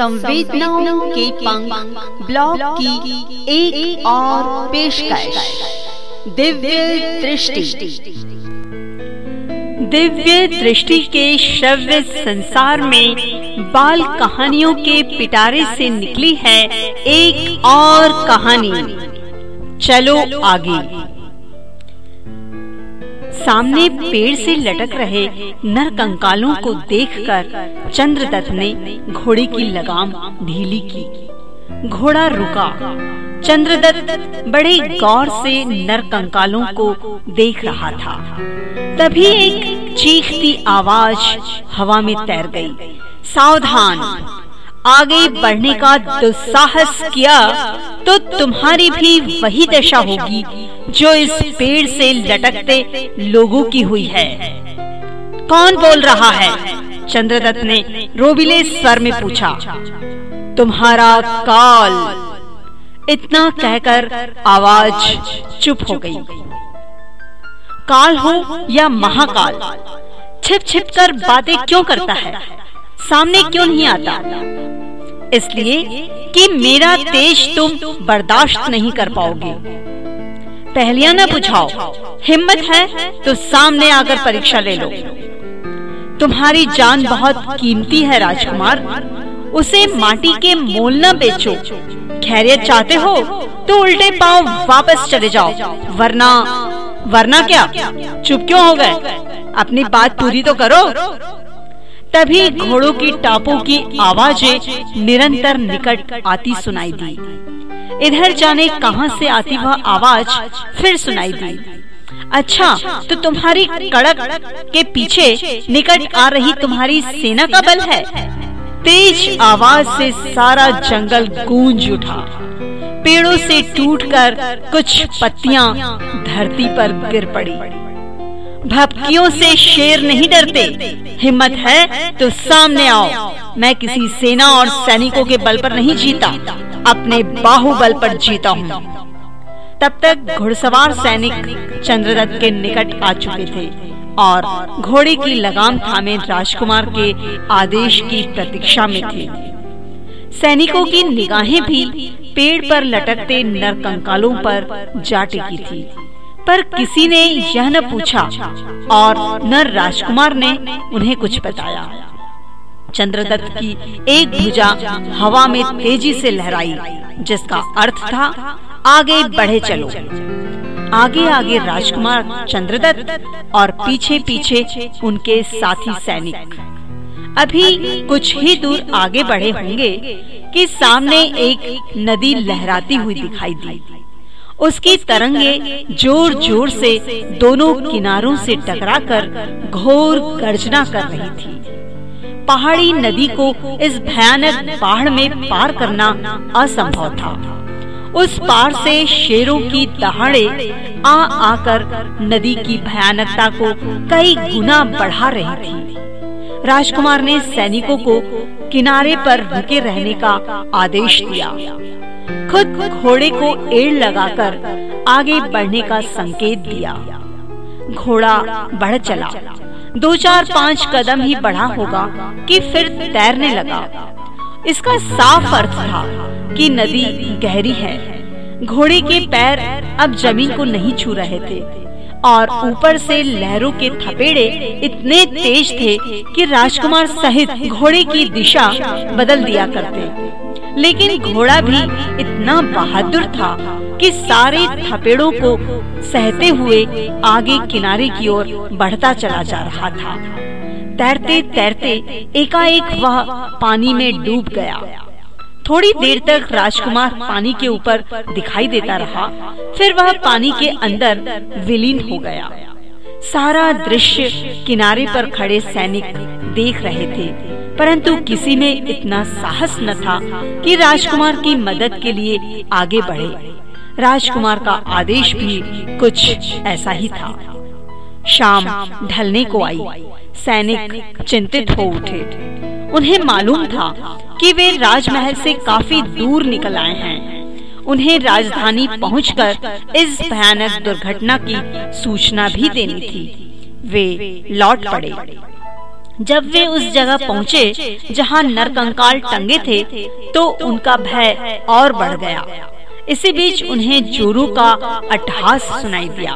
संवेदनाओं के पंख ब्लॉग की एक, एक और पेशकश। दिव्य दृष्टि। दिव्य दृष्टि के श्रव्य संसार में बाल कहानियों के पिटारे से निकली है एक और कहानी। चलो आगे। सामने पेड़ से लटक रहे नर कंकालों को देखकर चंद्रदत्त ने घोड़े की लगाम ढीली की। घोड़ा रुका। चंद्रदत्त बड़े गौर से नर कंकालों को देख रहा था। तभी एक चीखती आवाज़ हवा में तैर गई। सावधान आगे बढ़ने का दुस्साहस किया तो तुम्हारी भी वही दशा होगी, जो इस पेड़ से लटकते लोगों की हुई है। कौन बोल रहा है? चंद्रदत्त ने रोबिले स्वर में पूछा। तुम्हारा काल। इतना कहकर आवाज़ चुप हो गई। काल हो या महाकाल? छिप छिप कर बातें क्यों करता है? सामने क्यों नहीं आता? इसलिए कि मेरा तेज तुम बर्दाश्त नहीं कर पाओगे। पहलिया न बुझाओ। हिम्मत है तो सामने आकर परीक्षा ले लो। तुम्हारी जान बहुत कीमती है, राजकुमार। उसे माटी के मोल न बेचो। खैरियत चाहते हो तो उल्टे पाँव वापस चले जाओ। वरना वरना क्या? चुप क्यों हो गए? अपनी बात पूरी तो करो। तभी घोड़ों की टापों की आवाज़ें निरंतर निकट आती सुनाई दी। इधर जाने कहाँ से आती वह आवाज़ फिर सुनाई दी। अच्छा तो तुम्हारी कड़क के पीछे निकट आ रही तुम्हारी सेना का बल है? तेज आवाज़ से सारा जंगल गूंज उठा। पेड़ों से टूटकर कुछ पत्तियाँ धरती पर गिर पड़ी। भपकियों से शेर नहीं डरते। हिम्मत है तो सामने आओ। मैं किसी सेना और सैनिकों के बल पर नहीं जीता। अपने बाहुबल पर जीता हूँ। तब तक घुड़सवार सैनिक चंद्रदत्त के निकट आ चुके थे और घोड़े की लगाम थामे राजकुमार के आदेश की प्रतीक्षा में थे। सैनिकों की निगाहें भी पेड़ पर लटकते नर कंकालों पर जा टिकी थी। पर किसी ने यह न पूछा और न राजकुमार ने उन्हें कुछ बताया। चंद्रदत्त की एक भुजा हवा में तेज़ी से लहराई, जिसका अर्थ था, आगे बढ़े चलो। आगे आगे राजकुमार, चंद्रदत्त और पीछे पीछे उनके साथी सैनिक। अभी कुछ ही दूर आगे बढ़े होंगे कि सामने एक नदी लहराती हुई दिखाई दी। उसकी तरंगे ज़ोर ज़ोर से दोनों किनारों से टकराकर घोर गर्जना कर रही थी। पहाड़ी नदी को इस भयानक पहाड़ में पार करना असंभव था। उस पार से शेरों की दहाड़े आ आकर नदी की भयानकता को कई गुना बढ़ा रही थी। राजकुमार ने सैनिकों को किनारे पर रुके रहने का आदेश दिया। खुद घोड़े को एड़ लगाकर आगे बढ़ने का संकेत दिया। घोड़ा बढ़ चला। दो चार पाँच कदम ही बढ़ा होगा कि फिर तैरने लगा। इसका साफ़ अर्थ था कि नदी गहरी है। घोड़े के पैर अब ज़मीन को नहीं छू रहे थे और ऊपर से लहरों के थपेड़े इतने तेज थे कि राजकुमार सहित घोड़े की दिशा बदल दिया करते। लेकिन घोड़ा भी इतना बहादुर था कि सारे थपेड़ों को सहते हुए आगे किनारे की ओर बढ़ता चला जा रहा था। तैरते तैरते एकाएक वह पानी में डूब गया। थोड़ी देर तक राजकुमार पानी के ऊपर दिखाई देता रहा, फिर वह पानी के अंदर विलीन हो गया। सारा दृश्य किनारे पर खड़े सैनिक देख रहे थे। परंतु किसी में इतना साहस न था कि राजकुमार की मदद के लिए आगे बढ़े। राजकुमार का आदेश भी कुछ ऐसा ही था। शाम ढलने को आई। सैनिक चिंतित हो उठे। उन्हें मालूम था कि वे राजमहल से काफ़ी दूर निकल आए हैं। उन्हें राजधानी पहुंचकर इस भयानक दुर्घटना की सूचना भी देनी थी। वे लौट पड़े। जब वे उस जगह पहुँचे जहाँ नरकंकाल टंगे थे तो उनका भय और बढ़ गया। इसी बीच उन्हें जोरू का अट्ठास सुनाई दिया।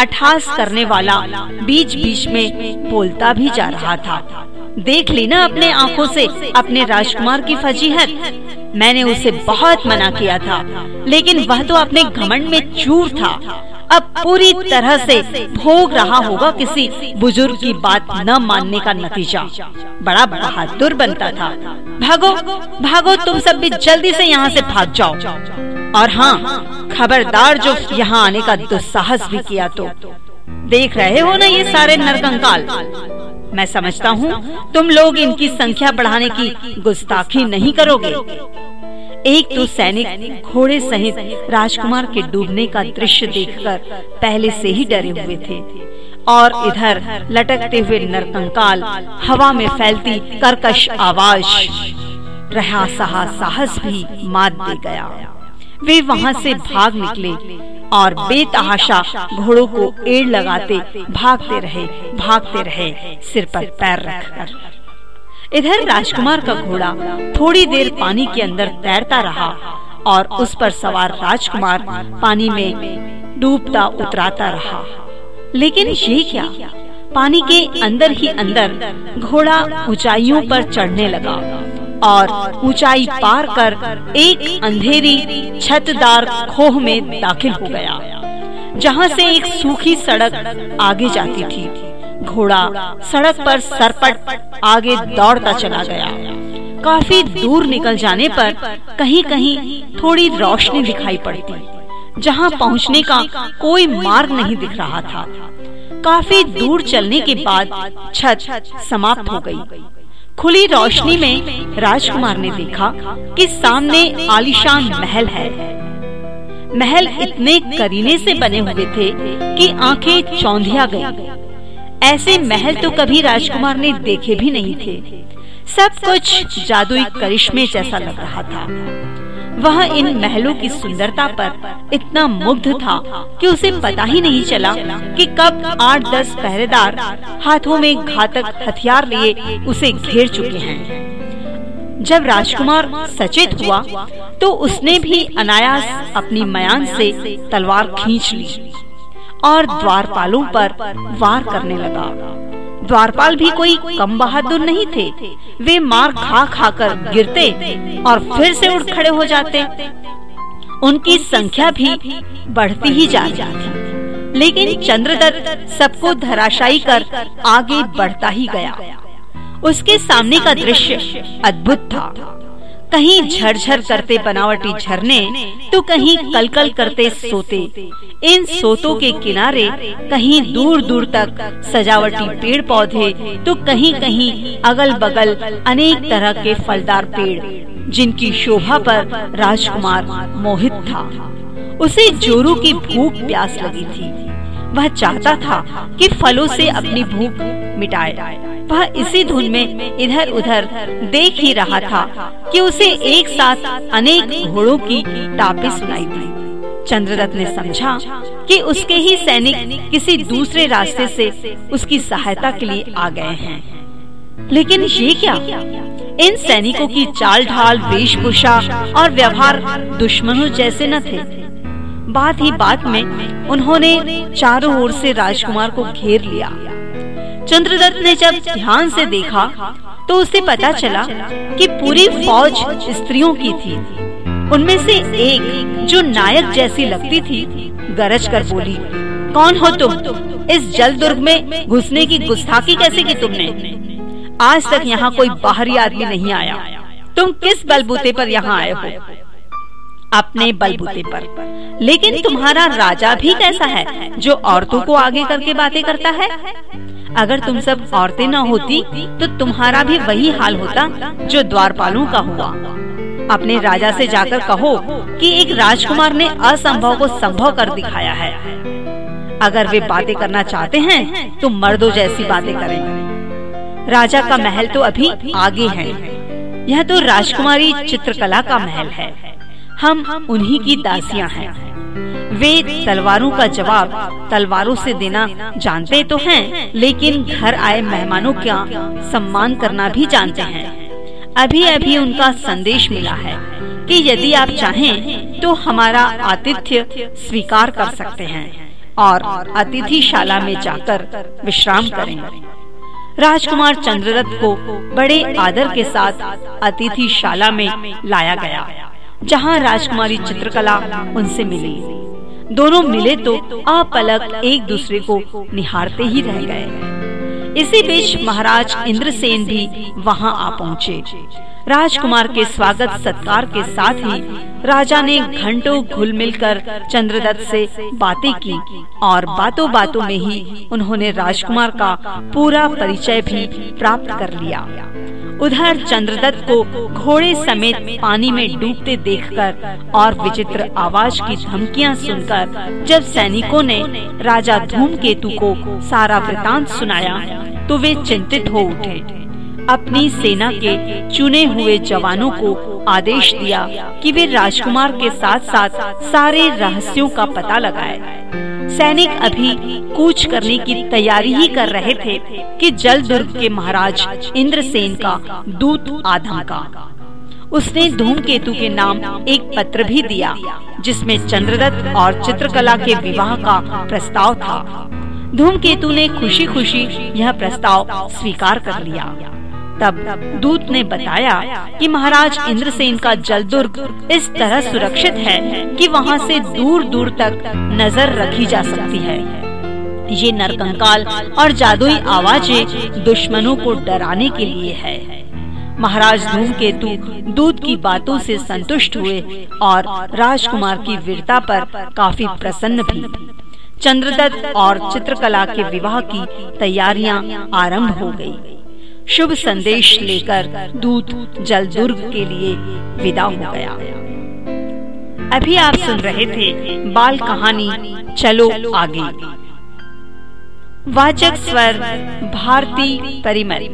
अट्ठास करने वाला बीच बीच में बोलता भी जा रहा था, देख ली ना अपने आँखों से अपने राजकुमार की फजीहत। मैंने उसे बहुत मना किया था, लेकिन वह तो अपने घमंड में चूर था। अब पूरी तरह से भोग रहा होगा किसी बुज़ुर्ग की बात न मानने का नतीजा। बड़ा बहादुर बनता था। भागो भागो, तुम सब भी जल्दी से यहाँ से भाग जाओ। और हाँ खबरदार जो यहाँ आने का दुस्साहस भी किया तो। देख रहे हो ना ये सारे नरकंकाल? मैं समझता हूँ तुम लोग इनकी संख्या बढ़ाने की गुस्ताखी नहीं करोगे। एक तो सैनिक घोड़े सहित राजकुमार के डूबने का दृश्य देखकर पहले से ही डरे हुए थे। और इधर लटकते हुए नरकंकाल हवा में फैलती करकश आवाज़। रहा सहा साहस भी मात दे गया। वे वहाँ से भाग निकले और बेतहाशा घोड़ों को एड़ लगाते भागते रहे भागते रहे सिर पर पैर रखकर। इधर राजकुमार का घोड़ा थोड़ी देर पानी के अंदर तैरता रहा और उस पर सवार राजकुमार पानी में डूबता उतराता रहा। लेकिन ये क्या? पानी के अंदर ही अंदर घोड़ा ऊंचाइयों पर चढ़ने लगा और ऊंचाई पार कर एक अंधेरी छतदार खोह में दाखिल हो गया। जहाँ से एक सूखी सड़क आगे जाती थी। घोड़ा सड़क पर सरपट आगे दौड़ता चला गया। काफ़ी दूर निकल जाने पर कहीं कहीं थोड़ी रोशनी दिखाई पड़ती, जहाँ पहुँचने का कोई मार्ग नहीं दिख रहा था। काफ़ी दूर चलने के बाद छत समाप्त हो गई। खुली रोशनी में राजकुमार ने देखा कि सामने आलिशान महल है। महल इतने करीने से बने हुए थे कि आँखें चौंधिया गई। ऐसे महल तो कभी राजकुमार ने देखे भी नहीं थे। सब कुछ जादुई करिश्मे जैसा लग रहा था। वह इन महलों की सुंदरता पर इतना मुग्ध था कि उसे पता ही नहीं चला कि कब आठ दस पहरेदार हाथों में घातक हथियार लिए उसे घेर चुके हैं। जब राजकुमार सचेत हुआ तो उसने भी अनायास अपनी मयान से तलवार खींच ली। और द्वारपालों पर वार करने लगा। द्वारपाल भी कोई कम बहादुर नहीं थे। वे मार खा खा कर गिरते और फिर से उठ खड़े हो जाते। उनकी संख्या भी बढ़ती ही जा रही थी। लेकिन चंद्रदत्त सबको धराशायी कर आगे बढ़ता ही गया। उसके सामने का दृश्य अद्भुत था। कहीं झरझर करते बनावटी झरने तो कहीं कलकल करते सोते। इन सोतों के किनारे कहीं दूर दूर तक सजावटी पेड़ पौधे तो कहीं कहीं अगल बगल अनेक तरह के फलदार पेड़, जिनकी शोभा पर राजकुमार मोहित था। उसे जोरू की भूख प्यास लगी थी। वह चाहता था कि फलों से अपनी भूख मिटाए वह इसी धुन में इधर उधर देख ही रहा था कि उसे एक साथ अनेक घोड़ों की टापे सुनाई दी। चंद्रदत्त ने समझा कि उसके ही सैनिक किसी दूसरे रास्ते से उसकी सहायता के लिए आ गए हैं। लेकिन ये क्या? इन सैनिकों की चाल ढाल वेशभूषा और व्यवहार दुश्मनों जैसे न थे। बात ही बात में उन्होंने चारों ओर से राजकुमार को घेर लिया। चंद्रदत्त ने जब ध्यान से देखा तो उसे पता चला कि पूरी फौज स्त्रियों की थी। उनमें से एक, जो नायक जैसी लगती थी, गरज कर बोली, कौन हो तुम? इस जल दुर्ग में घुसने की गुस्ताखी कैसे की तुमने? आज तक यहाँ कोई बाहरी आदमी नहीं आया। तुम किस बलबूते पर यहाँ आए हो? अपने बलबूते पर। लेकिन तुम्हारा राजा भी कैसा है, जो औरतों को आगे करके बातें करता है? अगर तुम सब औरतें न होती तो तुम्हारा भी वही हाल होता जो द्वारपालों का हुआ। अपने राजा से जाकर कहो कि एक राजकुमार ने असंभव को संभव कर दिखाया है। अगर वे बातें करना चाहते हैं तो मर्दों जैसी बातें करें। राजा का महल तो अभी आगे है। यह तो राजकुमारी चित्रकला का महल है। हम उन्हीं की दासियाँ हैं। वे तलवारों का जवाब तलवारों से देना जानते तो हैं, लेकिन घर आए मेहमानों का सम्मान करना भी जानते हैं। अभी अभी उनका संदेश मिला है कि यदि आप चाहें तो हमारा आतिथ्य स्वीकार कर सकते हैं और अतिथिशाला में जाकर विश्राम करें। राजकुमार चंद्ररथ को बड़े आदर के साथ अतिथिशाला में लाया गया जहाँ राजकुमारी चित्रकला उनसे मिली। दोनों मिले तो अपलक एक दूसरे को निहारते ही रह गए। इसी बीच महाराज इंद्रसेन भी वहाँ आ पहुँचे। राजकुमार के स्वागत सत्कार के साथ ही राजा ने घंटों घुल मिलकर चंद्रदत्त से बातें की और बातों बातों में ही उन्होंने राजकुमार का पूरा परिचय भी प्राप्त कर लिया। उधर चंद्रदत्त को घोड़े समेत पानी में डूबते देखकर और विचित्र आवाज़ की धमकियाँ सुनकर जब सैनिकों ने राजा धूमकेतु को सारा वृतांत सुनाया तो वे चिंतित हो उठे। अपनी सेना के चुने हुए जवानों को आदेश दिया कि वे राजकुमार के साथ साथ सारे रहस्यों का पता लगाए। सैनिक अभी कूच करने की तैयारी ही कर रहे थे कि जल दुर्ग के महाराज इंद्रसेन का दूत आधम का। उसने धूमकेतु के नाम एक पत्र भी दिया, जिसमें चंद्रदत्त और चित्रकला के विवाह का प्रस्ताव था। धूमकेतु ने खुशी खुशी यह प्रस्ताव स्वीकार कर लिया। तब दूत ने बताया कि महाराज इंद्रसेन का जल दुर्ग इस तरह सुरक्षित है कि वहाँ से दूर दूर तक नज़र रखी जा सकती है। ये नरकंकाल और जादुई आवाज़ें दुश्मनों को डराने के लिए है। महाराज धूमकेतु दूत की बातों से संतुष्ट हुए और राजकुमार की वीरता पर काफ़ी प्रसन्न भी। चंद्रदत्त और चित्रकला के विवाह की तैयारियाँ आरंभ हो गई। शुभ संदेश लेकर दूत जल दुर्ग के लिए विदा हो गया। अभी आप सुन रहे थे बाल कहानी, चलो आगे। वाचक स्वर, भारती परिमरी